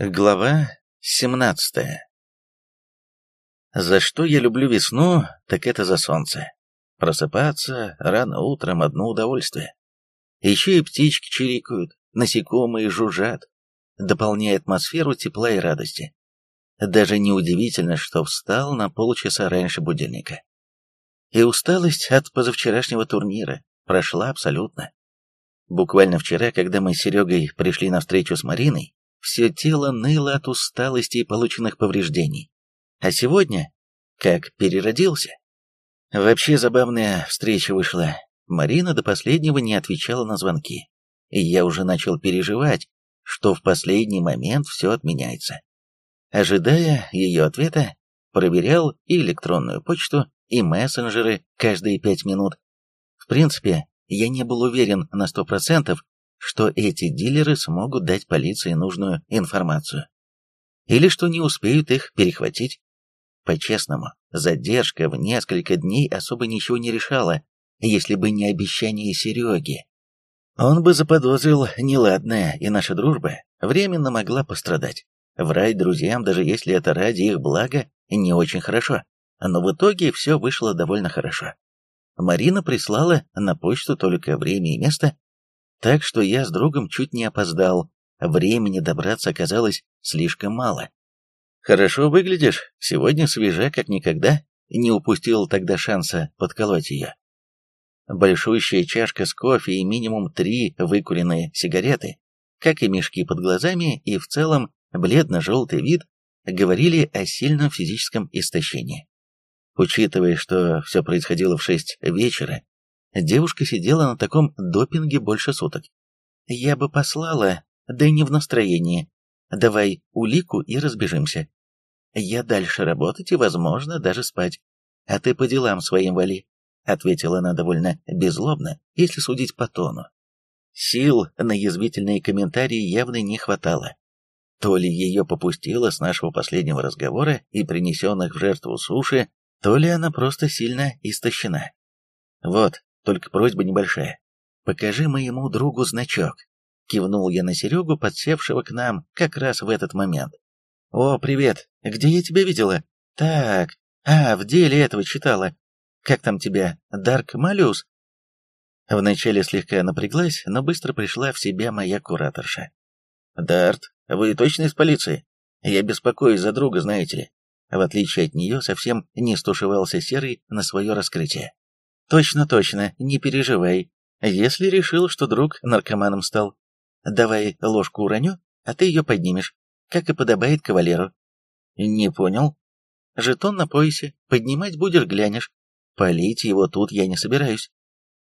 Глава 17 За что я люблю весну, так это за солнце. Просыпаться рано утром одно удовольствие. Еще и птички чирикают, насекомые жужжат, дополняя атмосферу тепла и радости. Даже неудивительно, что встал на полчаса раньше будильника. И усталость от позавчерашнего турнира прошла абсолютно. Буквально вчера, когда мы с Серегой пришли на встречу с Мариной, все тело ныло от усталости и полученных повреждений. А сегодня, как переродился. Вообще забавная встреча вышла. Марина до последнего не отвечала на звонки. И я уже начал переживать, что в последний момент все отменяется. Ожидая ее ответа, проверял и электронную почту, и мессенджеры каждые пять минут. В принципе, я не был уверен на сто процентов, что эти дилеры смогут дать полиции нужную информацию. Или что не успеют их перехватить. По-честному, задержка в несколько дней особо ничего не решала, если бы не обещание Сереги. Он бы заподозрил неладное, и наша дружба временно могла пострадать. Врать друзьям, даже если это ради их блага, не очень хорошо. Но в итоге все вышло довольно хорошо. Марина прислала на почту только время и место, так что я с другом чуть не опоздал, времени добраться оказалось слишком мало. «Хорошо выглядишь, сегодня свежа как никогда», не упустил тогда шанса подколоть ее. Большущая чашка с кофе и минимум три выкуренные сигареты, как и мешки под глазами и в целом бледно-желтый вид, говорили о сильном физическом истощении. Учитывая, что все происходило в шесть вечера, Девушка сидела на таком допинге больше суток. Я бы послала, да не в настроении. Давай улику и разбежимся. Я дальше работать и, возможно, даже спать. А ты по делам своим вали, ответила она довольно беззлобно, если судить по тону. Сил на язвительные комментарии явно не хватало. То ли ее попустило с нашего последнего разговора и принесенных в жертву суши, то ли она просто сильно истощена. Вот, только просьба небольшая. Покажи моему другу значок. Кивнул я на Серегу, подсевшего к нам как раз в этот момент. О, привет. Где я тебя видела? Так. А, в деле этого читала. Как там тебя? Дарк Малиус? Вначале слегка напряглась, но быстро пришла в себя моя кураторша. «Дарт, вы точно из полиции? Я беспокоюсь за друга, знаете ли». В отличие от нее, совсем не стушевался Серый на свое раскрытие. Точно-точно, не переживай. Если решил, что друг наркоманом стал, давай ложку уроню, а ты ее поднимешь, как и подобает кавалеру. Не понял. Жетон на поясе, поднимать будешь, глянешь. Полить его тут я не собираюсь.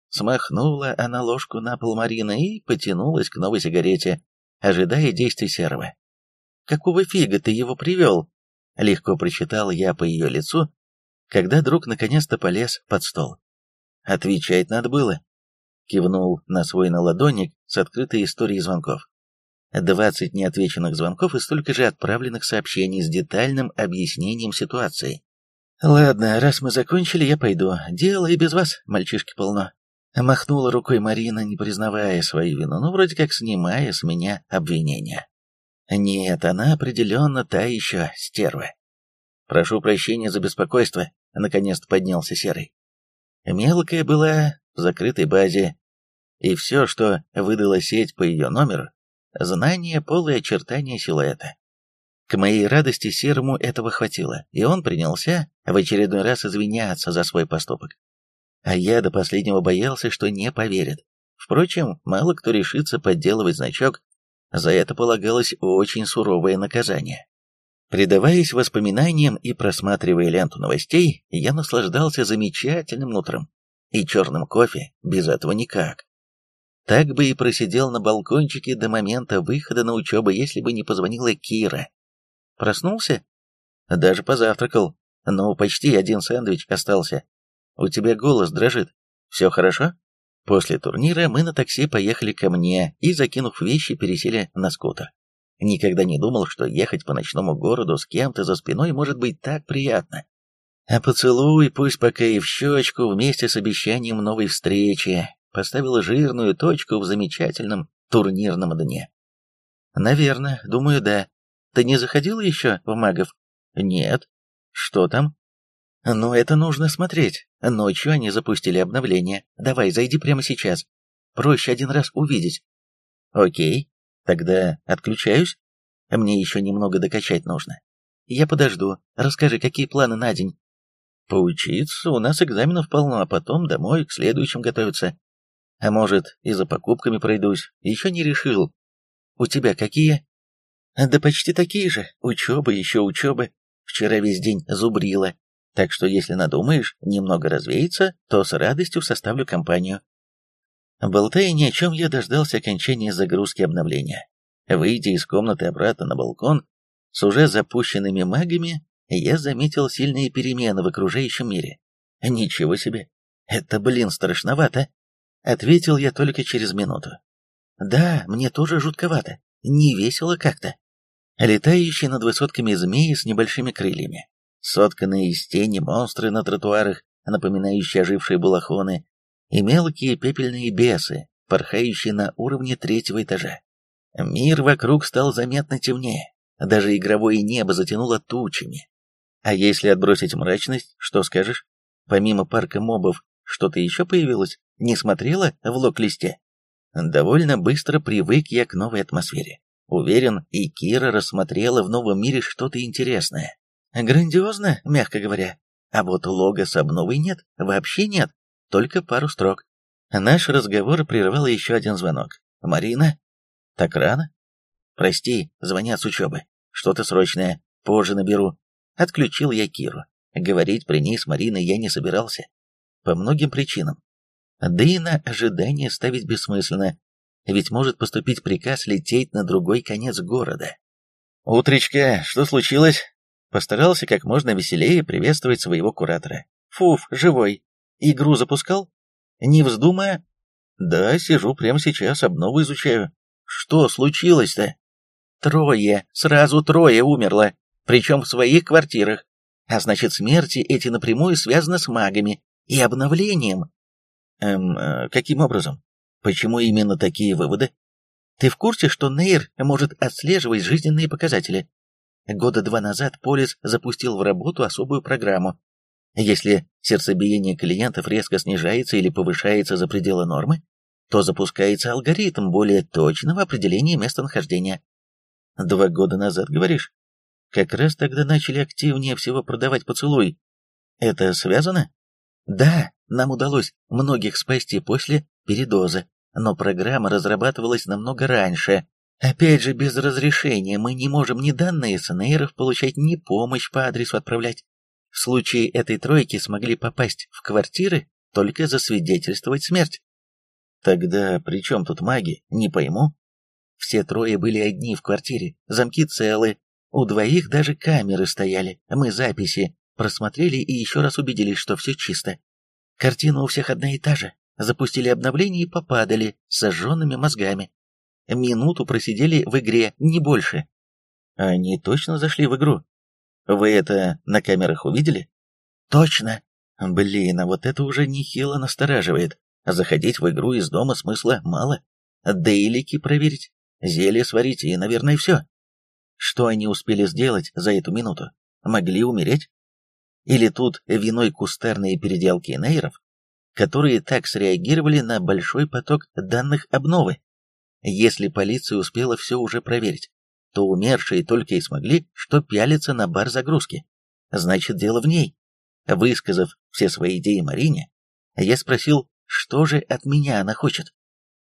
Смахнула она ложку на пол Марина и потянулась к новой сигарете, ожидая действий серого. «Какого фига ты его привел?» Легко прочитал я по ее лицу, когда друг наконец-то полез под стол. Отвечать надо было. Кивнул на свой наладонник с открытой историей звонков. Двадцать неотвеченных звонков и столько же отправленных сообщений с детальным объяснением ситуации. «Ладно, раз мы закончили, я пойду. Дело и без вас, мальчишки, полно». Махнула рукой Марина, не признавая свою вину, но вроде как снимая с меня обвинения. Нет, она определенно та еще стерва. «Прошу прощения за беспокойство», — наконец-то поднялся Серый. Мелкая была в закрытой базе, и все, что выдала сеть по ее номеру, знание пола и очертания силуэта. К моей радости Серому этого хватило, и он принялся в очередной раз извиняться за свой поступок. А я до последнего боялся, что не поверит. Впрочем, мало кто решится подделывать значок, за это полагалось очень суровое наказание. Предаваясь воспоминаниям и просматривая ленту новостей, я наслаждался замечательным утром. И черным кофе, без этого никак. Так бы и просидел на балкончике до момента выхода на учебу, если бы не позвонила Кира. Проснулся? Даже позавтракал, но почти один сэндвич остался. У тебя голос дрожит. Все хорошо? После турнира мы на такси поехали ко мне и, закинув вещи, пересели на скутер. Никогда не думал, что ехать по ночному городу с кем-то за спиной может быть так приятно. А поцелуй, пусть пока и в щечку, вместе с обещанием новой встречи, поставила жирную точку в замечательном турнирном дне. Наверное, думаю, да. Ты не заходил еще в магов? Нет. Что там? Ну, это нужно смотреть. Ночью они запустили обновление. Давай, зайди прямо сейчас. Проще один раз увидеть. Окей. Тогда отключаюсь. Мне еще немного докачать нужно. Я подожду. Расскажи, какие планы на день? Поучиться, у нас экзаменов полно, а потом домой к следующим готовиться. А может, и за покупками пройдусь. Еще не решил. У тебя какие? Да почти такие же. Учеба, еще учеба. Вчера весь день зубрила. Так что если надумаешь немного развеяться, то с радостью составлю компанию. Болтая ни о чем, я дождался окончания загрузки обновления. Выйдя из комнаты обратно на балкон, с уже запущенными магами, я заметил сильные перемены в окружающем мире. Ничего себе! Это, блин, страшновато! Ответил я только через минуту. Да, мне тоже жутковато. Не весело как-то. Летающие над высотками змеи с небольшими крыльями. Сотканные из тени монстры на тротуарах, напоминающие ожившие балахоны, и мелкие пепельные бесы, порхающие на уровне третьего этажа. Мир вокруг стал заметно темнее, даже игровое небо затянуло тучами. А если отбросить мрачность, что скажешь? Помимо парка мобов, что-то еще появилось? Не смотрела в лок-листе? Довольно быстро привык я к новой атмосфере. Уверен, и Кира рассмотрела в новом мире что-то интересное. Грандиозно, мягко говоря. А вот лога с обновой нет, вообще нет, только пару строк. Наш разговор прервал еще один звонок. «Марина?» «Так рано?» «Прости, звонят с учебы. Что-то срочное. Позже наберу». Отключил я Киру. Говорить при ней с Мариной я не собирался. По многим причинам. Да и на ожидание ставить бессмысленно, ведь может поступить приказ лететь на другой конец города. «Утречка, что случилось?» Постарался как можно веселее приветствовать своего куратора. «Фуф, живой. Игру запускал?» «Не вздумая?» «Да, сижу прямо сейчас, обнову изучаю». «Что случилось-то?» «Трое, сразу трое умерло, причем в своих квартирах. А значит, смерти эти напрямую связаны с магами и обновлением». «Эм, э, каким образом? Почему именно такие выводы?» «Ты в курсе, что Нейр может отслеживать жизненные показатели? Года два назад Полис запустил в работу особую программу. Если сердцебиение клиентов резко снижается или повышается за пределы нормы, то запускается алгоритм более точного определения местонахождения. Два года назад, говоришь? Как раз тогда начали активнее всего продавать поцелуй. Это связано? Да, нам удалось многих спасти после передоза, но программа разрабатывалась намного раньше, Опять же, без разрешения мы не можем ни данные СНРов получать, ни помощь по адресу отправлять. В случае этой тройки смогли попасть в квартиры, только засвидетельствовать смерть. Тогда при чем тут маги, не пойму. Все трое были одни в квартире, замки целы, у двоих даже камеры стояли, мы записи просмотрели и еще раз убедились, что все чисто. Картина у всех одна и та же. Запустили обновление и попадали с сожженными мозгами. Минуту просидели в игре, не больше. Они точно зашли в игру? Вы это на камерах увидели? Точно. Блин, а вот это уже нехило настораживает. Заходить в игру из дома смысла мало. Дейлики проверить, зелье сварить и, наверное, все. Что они успели сделать за эту минуту? Могли умереть? Или тут виной кустарные переделки нейров, которые так среагировали на большой поток данных обновы? Если полиция успела все уже проверить, то умершие только и смогли, что пялиться на бар загрузки. Значит, дело в ней. Высказав все свои идеи Марине, я спросил, что же от меня она хочет.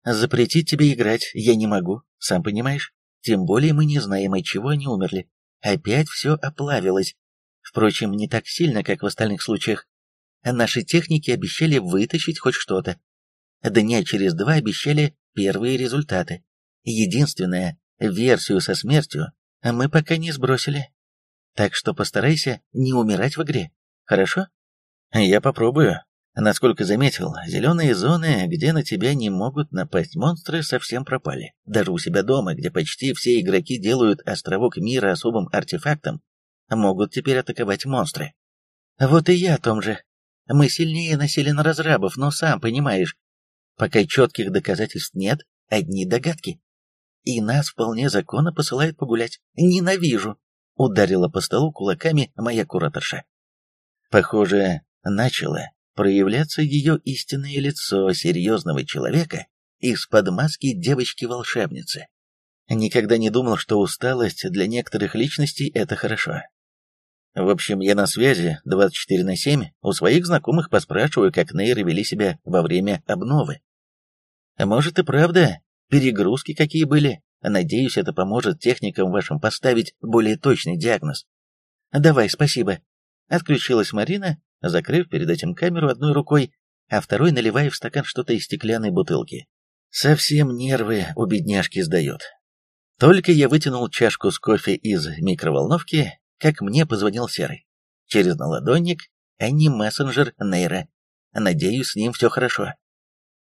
Запретить тебе играть я не могу, сам понимаешь. Тем более мы не знаем, от чего они умерли. Опять все оплавилось. Впрочем, не так сильно, как в остальных случаях. Наши техники обещали вытащить хоть что-то. Дня через два обещали первые результаты. Единственное, версию со смертью мы пока не сбросили. Так что постарайся не умирать в игре, хорошо? Я попробую. Насколько заметил, зеленые зоны, где на тебя не могут напасть монстры, совсем пропали. Даже у себя дома, где почти все игроки делают островок мира особым артефактом, могут теперь атаковать монстры. Вот и я о том же. Мы сильнее носили на разрабов, но сам понимаешь, Пока четких доказательств нет, одни догадки. И нас вполне законно посылают погулять. Ненавижу!» — ударила по столу кулаками моя кураторша. Похоже, начало проявляться ее истинное лицо серьезного человека из-под маски девочки-волшебницы. Никогда не думал, что усталость для некоторых личностей – это хорошо. В общем, я на связи 24 на 7, у своих знакомых поспрашиваю, как нейры вели себя во время обновы. Может и правда, перегрузки какие были. Надеюсь, это поможет техникам вашим поставить более точный диагноз. Давай, спасибо. Отключилась Марина, закрыв перед этим камеру одной рукой, а второй наливая в стакан что-то из стеклянной бутылки. Совсем нервы у бедняжки сдает. Только я вытянул чашку с кофе из микроволновки, как мне позвонил Серый. Через наладонник, а не мессенджер Нейра. Надеюсь, с ним все хорошо.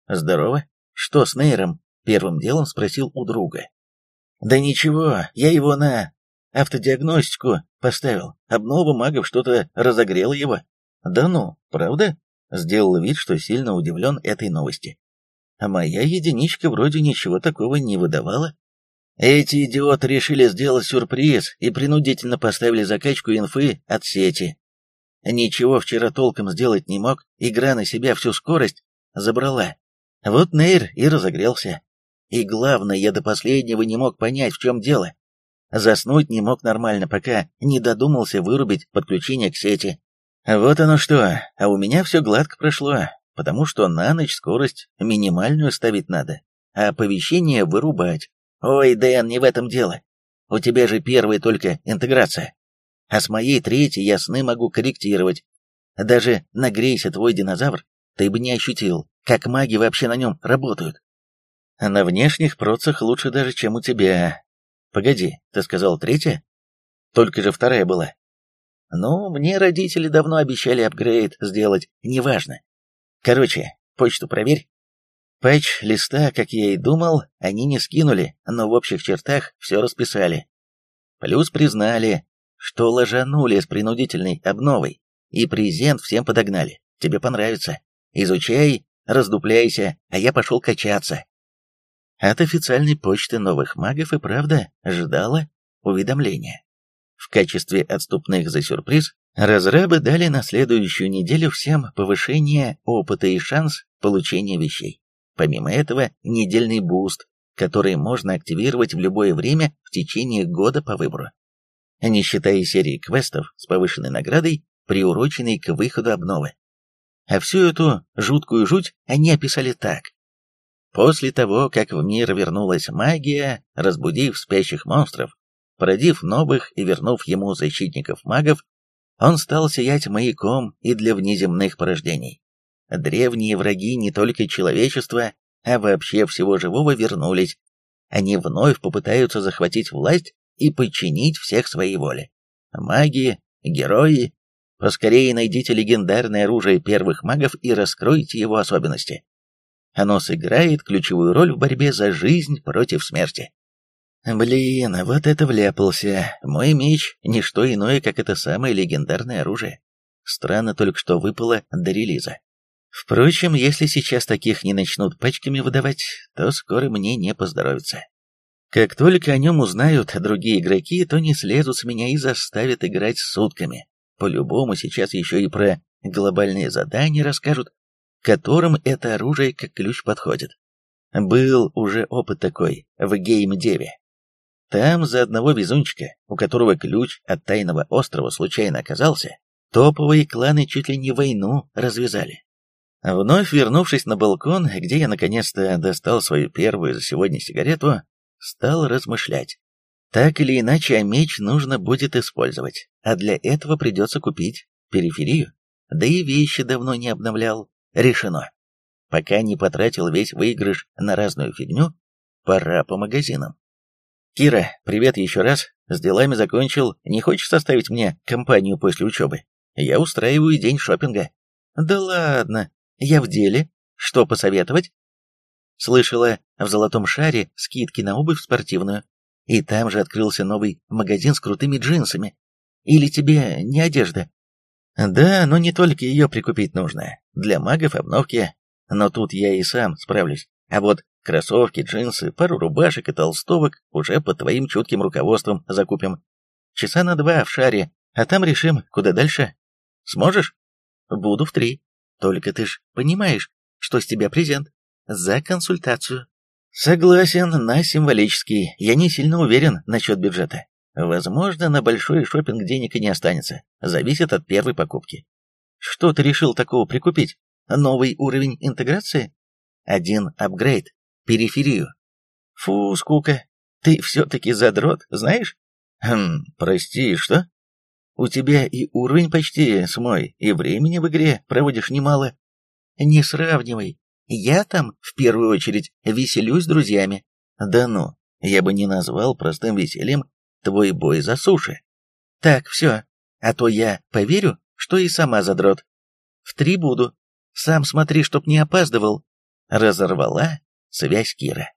Здорово. Что с Нейром? Первым делом спросил у друга. Да ничего, я его на автодиагностику поставил. Обнова магов что-то разогрела его. Да ну, правда? Сделал вид, что сильно удивлен этой новости. А моя единичка вроде ничего такого не выдавала. Эти идиоты решили сделать сюрприз и принудительно поставили закачку инфы от сети. Ничего вчера толком сделать не мог, игра на себя всю скорость забрала. Вот Нейр и разогрелся. И главное, я до последнего не мог понять, в чем дело. Заснуть не мог нормально, пока не додумался вырубить подключение к сети. Вот оно что, а у меня все гладко прошло, потому что на ночь скорость минимальную ставить надо, а оповещение вырубать. Ой, Дэн, не в этом дело. У тебя же первая только интеграция. А с моей третьей я сны могу корректировать. Даже нагрейся твой динозавр, ты бы не ощутил, как маги вообще на нем работают. На внешних процах лучше даже, чем у тебя. Погоди, ты сказал третья? Только же вторая была. Ну, мне родители давно обещали апгрейд сделать, неважно. Короче, почту проверь. Патч листа, как я и думал, они не скинули, но в общих чертах все расписали. Плюс признали, что ложанули с принудительной обновой, и презент всем подогнали. Тебе понравится. Изучай, раздупляйся, а я пошел качаться. От официальной почты новых магов и правда ждала уведомления. В качестве отступных за сюрприз разрабы дали на следующую неделю всем повышение опыта и шанс получения вещей. Помимо этого, недельный буст, который можно активировать в любое время в течение года по выбору. Не считая серии квестов с повышенной наградой, приуроченной к выходу обновы. А всю эту жуткую жуть они описали так. После того, как в мир вернулась магия, разбудив спящих монстров, породив новых и вернув ему защитников магов, он стал сиять маяком и для внеземных порождений. Древние враги не только человечества, а вообще всего живого вернулись. Они вновь попытаются захватить власть и подчинить всех своей воле. Маги, герои, поскорее найдите легендарное оружие первых магов и раскройте его особенности. Оно сыграет ключевую роль в борьбе за жизнь против смерти. Блин, вот это вляпался. Мой меч — не что иное, как это самое легендарное оружие. Странно только, что выпало до релиза. Впрочем, если сейчас таких не начнут пачками выдавать, то скоро мне не поздоровится. Как только о нем узнают другие игроки, то не слезут с меня и заставят играть сутками. По-любому сейчас еще и про глобальные задания расскажут, которым это оружие как ключ подходит. Был уже опыт такой в гейм-деве. Там за одного везунчика, у которого ключ от тайного острова случайно оказался, топовые кланы чуть ли не войну развязали. Вновь вернувшись на балкон, где я наконец-то достал свою первую за сегодня сигарету, стал размышлять. Так или иначе, а меч нужно будет использовать, а для этого придется купить периферию. Да и вещи давно не обновлял. Решено. Пока не потратил весь выигрыш на разную фигню, пора по магазинам. «Кира, привет еще раз. С делами закончил. Не хочешь составить мне компанию после учебы? Я устраиваю день шопинга». «Да ладно. Я в деле. Что посоветовать?» Слышала, в «Золотом шаре» скидки на обувь спортивную. И там же открылся новый магазин с крутыми джинсами. Или тебе не одежда? Да, но не только ее прикупить нужно. Для магов обновки. Но тут я и сам справлюсь. А вот Кроссовки, джинсы, пару рубашек и толстовок уже под твоим чутким руководством закупим. Часа на два в шаре, а там решим, куда дальше. Сможешь? Буду в три. Только ты ж понимаешь, что с тебя презент. За консультацию. Согласен на символический. Я не сильно уверен насчет бюджета. Возможно, на большой шопинг денег и не останется. Зависит от первой покупки. Что ты решил такого прикупить? Новый уровень интеграции? Один апгрейд. Периферию. Фу, скука. Ты все-таки задрот, знаешь? Хм, прости, что? У тебя и уровень почти с мой, и времени в игре проводишь немало. Не сравнивай. Я там, в первую очередь, веселюсь с друзьями. Да ну, я бы не назвал простым весельем твой бой за суши. Так, все, а то я поверю, что и сама задрот. В три буду. Сам смотри, чтоб не опаздывал. Разорвала связь Кира.